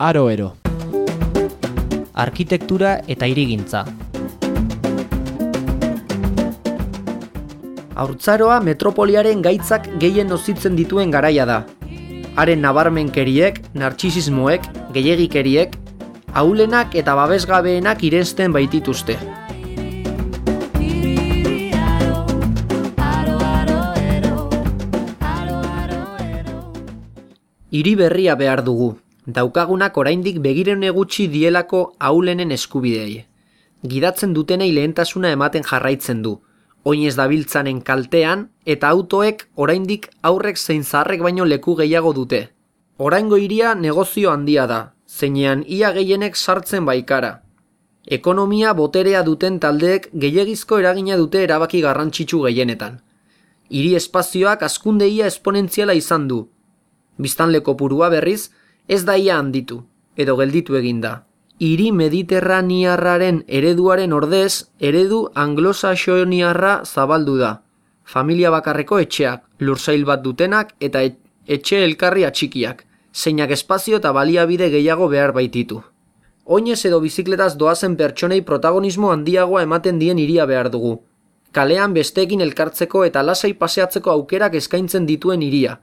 Aroero. Arkitektura eta hirigintza. Haurtzaroa metropoliaren gaitzak gehien nozitzen dituen garaia da. Haren nabarmenkeriek, nartsisismoek, gehiegikeriek, aulenak eta babesgabeenak irenzten baitituzte. Hiri berria behar dugu, daukagunak oraindik begiren egutsi dielako aulenen eskubideei. Gidatzen dutenei lehentasuna ematen jarraitzen du, oinez dabiltzanen kaltean eta autoek oraindik aurrek zein zaharrek baino leku gehiago dute. Oraingo hiria negozio handia da, zeinean ia gehienek sartzen baikara. Ekonomia boterea duten taldeek gehiagizko eragina dute erabaki garrantzitsu gehienetan. Hiri espazioak askundeia esponentziala izan du, biztanleko purua berriz, ez daia handitu, edo gelditu eginda. Hiri mediterraniarraren ereduaren ordez, eredu anglosaxoniarra zabaldu da. Familia bakarreko etxeak, lursail bat dutenak eta etxe elkarri atxikiak, zeinak espazio eta baliabide gehiago behar baititu. Oinez edo bizikletaz doazen pertsonei protagonismo handiagoa ematen dien iria behar dugu. Kalean besteekin elkartzeko eta lasai paseatzeko aukerak eskaintzen dituen iria,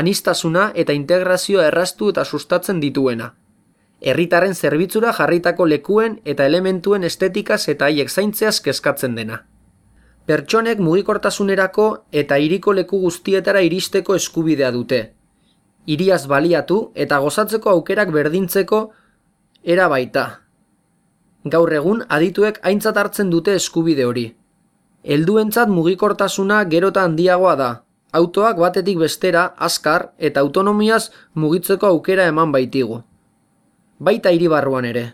anistasuna eta integrazioa erraztu eta sustatzen dituena. Herritarren zerbitzura jarritako lekuen eta elementuen estetikaz eta haiek zaintzeaz kezkatzen dena. Pertsonek mugikortasunerako eta hiriko leku guztietara iristeko eskubidea dute. Hiriaz baliatu eta gozatzeko aukerak berdintzeko era baita. Gaur egun adituek aintzat hartzen dute eskubide hori. Helduentzat mugikortasuna gerota handiagoa da, autoak batetik bestera, azkar eta autonomiaz mugitzeko aukera eman baitigu. Baita hiribarruan ere.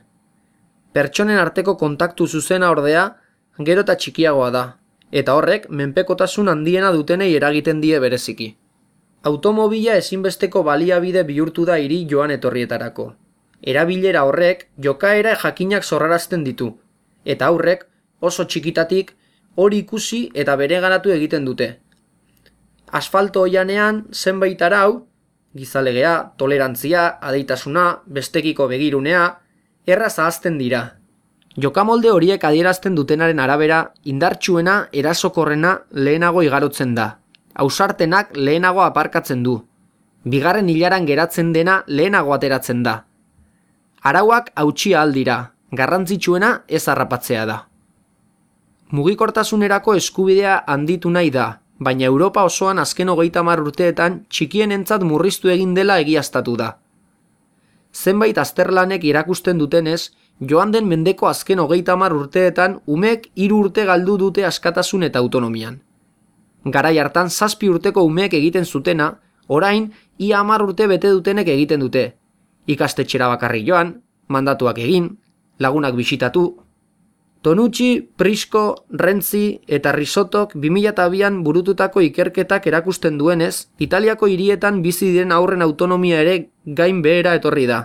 Pertsonen arteko kontaktu zuzena ordea, gero eta txikiagoa da, eta horrek menpekotasun handiena dutenei eragiten die bereziki. Automobila ezinbesteko baliabide bihurtu da hiri joan etorrietarako. Erabilera horrek jokaera jakinak zorrarazten ditu, eta aurrek oso txikitatik hori ikusi eta bere egiten dute, asfalto oianean zenbait arau, gizalegea, tolerantzia, adeitasuna, bestekiko begirunea, erraz ahazten dira. Jokamolde horiek adierazten dutenaren arabera, indartsuena erasokorrena lehenago igarotzen da. Ausartenak lehenago aparkatzen du. Bigarren hilaran geratzen dena lehenago ateratzen da. Arauak hautsia aldira, garrantzitsuena ez harrapatzea da. Mugikortasunerako eskubidea handitu nahi da, baina Europa osoan azken hogeita mar urteetan txikien entzat murriztu egin dela egiaztatu da. Zenbait azterlanek irakusten dutenez, joan den mendeko azken hogeita mar urteetan umek hiru urte galdu dute askatasun eta autonomian. Garai hartan zazpi urteko umeek egiten zutena, orain ia hamar urte bete dutenek egiten dute. Ikastetxera bakarri joan, mandatuak egin, lagunak bisitatu, Tonucci, Prisco, Renzi eta Risotok 2002an burututako ikerketak erakusten duenez, Italiako hirietan bizi diren aurren autonomia ere gain behera etorri da.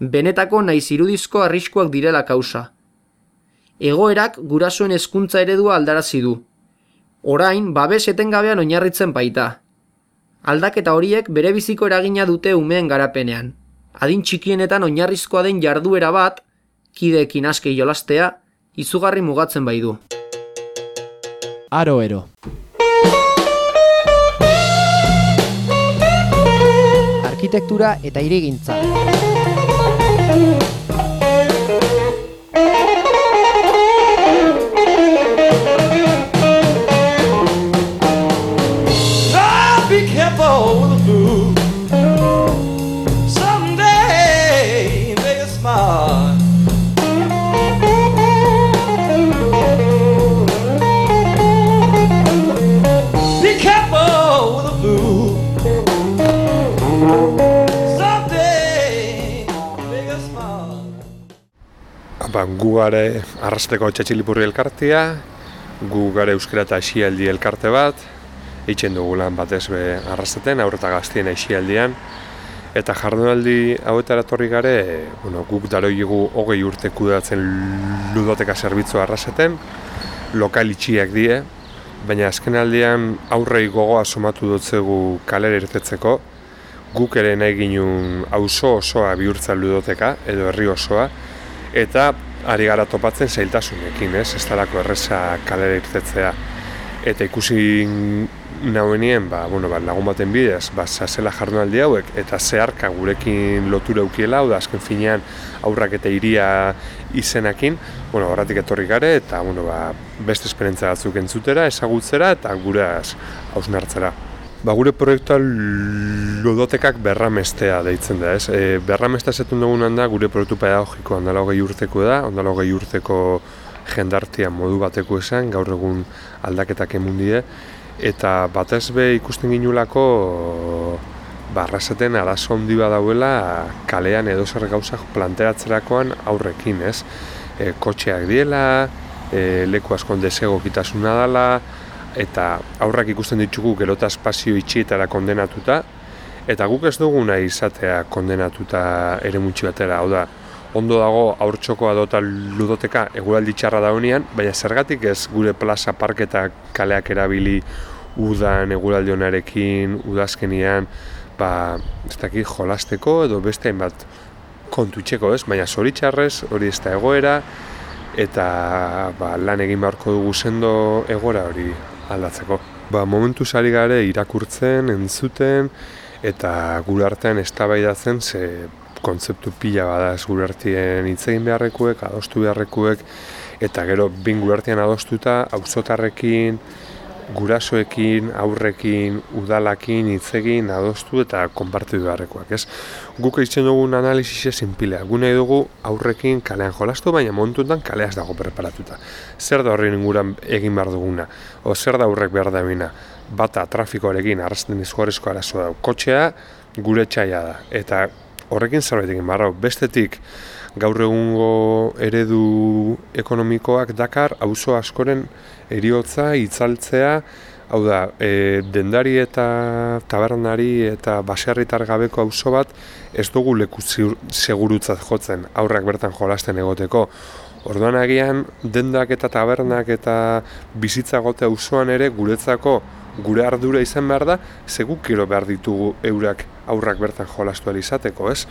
Benetako naiz irudizko arriskuak direla kausa. Egoerak gurasoen hezkuntza eredua aldarazi du. Orain, babes etengabean oinarritzen baita. Aldaketa horiek bere biziko eragina dute umeen garapenean. Adin txikienetan oinarrizkoa den jarduera bat, kideekin aske jolastea, izugarri mugatzen bai du. Aroero. Arkitektura eta irigintza. Ba, gu gare arrasteko txatxilipurri elkartia, gu gare euskara eta esialdi elkarte bat, eitzen dugu lan batez be arrastaten, aurreta gaztien esialdian, eta jardunaldi hauetara torri gare, bueno, guk daroigu hogei urte kudatzen ludoteka zerbitzu arrasaten, lokal itxiak die, baina azken aldian aurrei gogoa somatu dutzegu kalera irtetzeko, guk ere nahi ginun auzo osoa bihurtza ludoteka, edo herri osoa, eta ari gara topatzen zailtasunekin, ez? Ez talako erreza kalera irtetzea. Eta ikusi nauenien, ba, bueno, ba, lagun baten bidez, ba, zazela jardunaldi hauek, eta zeharka gurekin lotura ukiela, hau da, azken finean aurrak eta iria izenakin, bueno, horretik etorri gare, eta, bueno, ba, beste esperentza batzuk entzutera, ezagutzera, eta gure hausnartzera. Ba, gure proiektua ludotekak berramestea deitzen da, ez? E, berramestea zetun dugunan da, gure proiektu pedagogiko ondala hogei urteko da, ondala hogei urteko jendartia modu bateko esan, gaur egun aldaketak emundie, eta batez be ikusten ginulako barrazaten arazo handi dauela kalean edo zer gauzak planteatzerakoan aurrekin, ez? E, kotxeak diela, e, leku askon desegokitasuna dela, eta aurrak ikusten ditugu gerota espazio itxietara kondenatuta, eta guk ez duguna izatea kondenatuta ere mutxi batera, hau da, ondo dago aurtxokoa dota ludoteka eguraldi txarra da honean, baina zergatik ez gure plaza parketa kaleak erabili udan eguraldi honarekin, udazkenian, ba, ez dakit jolasteko edo beste hainbat kontutxeko ez, baina zoritxarrez hori ez da egoera, eta ba, lan egin beharko dugu sendo egora hori aldatzeko. Ba, momentu sari gare irakurtzen, entzuten, eta gure artean eztabaidatzen ze kontzeptu pila bada ez gure artean hitz egin beharrekuek, adostu beharrekuek, eta gero bin gure artean adostuta, auzotarrekin, gurasoekin, aurrekin, udalakin, hitzegin, adostu eta konpartidu beharrekoak, ez? Guk eitzen dugun analizise zinpilea, gune dugu aurrekin kalean jolastu, baina montuntan kaleaz dago preparatuta. Zer da horri inguran egin behar duguna, o zer da aurrek behar da bina, bata trafikoarekin arrasten izgorezko arazoa da, kotxea gure txaia da, eta horrekin zerbait egin behar bestetik, gaur egungo eredu ekonomikoak dakar auzo askoren eriotza itzaltzea, hau da, e, dendari eta tabernari eta baserritar gabeko auzo bat ez dugu leku segurutzat jotzen aurrak bertan jolasten egoteko. Orduan agian dendak eta tabernak eta bizitza gote auzoan ere guretzako gure ardura izan behar da, segukiro behar ditugu eurak aurrak bertan jolastu izateko, ez?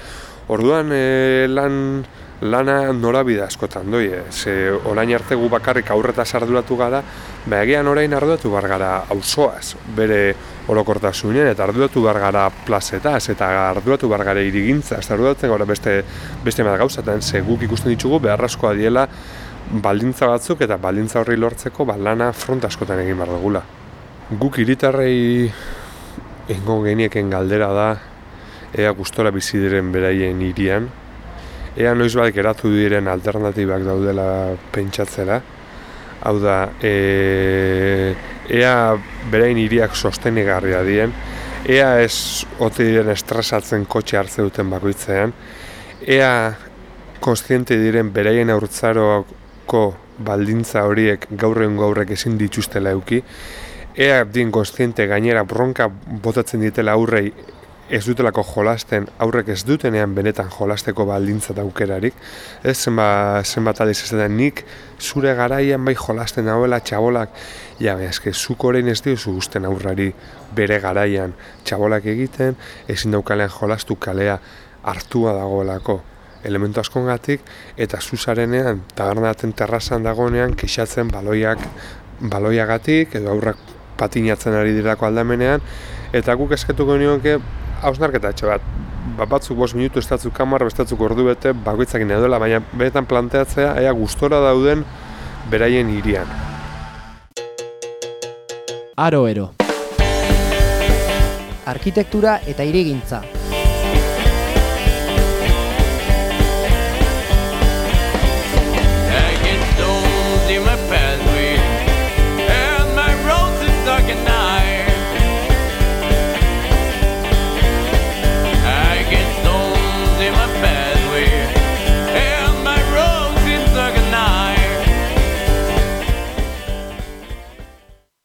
Orduan e, lan, lana norabide askotan doi, e, ze orain arte gu bakarrik aurreta arduratu gara, behagian orain arduratu bar gara auzoaz, bere orokortasunen eta arduratu bar gara plazetaz eta arduratu bar gara irigintza, ez arduratzen gara beste, beste bat gauzatan, ze guk ikusten ditugu beharrazkoa diela baldintza batzuk eta baldintza horri lortzeko ba, lana front askotan egin behar dugula. Guk iritarrei ingo genieken galdera da ea gustora bizi diren beraien hirian, ea noiz bat geratu diren alternatibak daudela pentsatzera, hau da, e, ea berain hiriak sostenegarria dien, ea ez ote diren estresatzen kotxe hartze duten bakoitzean, ea konstiente diren beraien aurtzaroko baldintza horiek gaur egun gaurrek ezin dituztela euki, ea din konstiente gainera bronka botatzen ditela aurrei ez dutelako jolasten, aurrek ez dutenean benetan jolasteko baldintza daukerarik. Ez zenba, zenbat aliz ez nik zure garaian bai jolasten hauela txabolak, ja, eske zuk orain ez diozu guzten aurrari bere garaian txabolak egiten, ezin daukalean jolastu kalea hartua dagoelako elementu askongatik eta zuzarenean tabernaten terrazan dagoenean kexatzen baloiak baloiagatik edo aurrak patinatzen ari dirako aldamenean, eta guk esketuko nioke hausnarketa etxe bat. Ba, batzuk bost minutu estatzuk kamar, bestatzuk ordu bete, bakoitzakin edola, baina benetan planteatzea, ea gustora dauden beraien irian. Aro ero. Arkitektura eta irigintza.